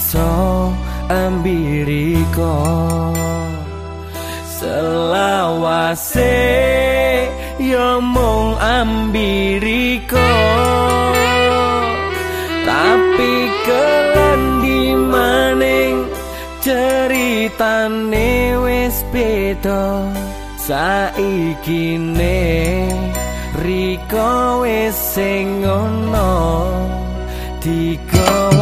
iso ambiriko selawase yo mung ambiriko tapi kelendi maning ceritane wis beda. Saiki ne riko wis sing ono digawe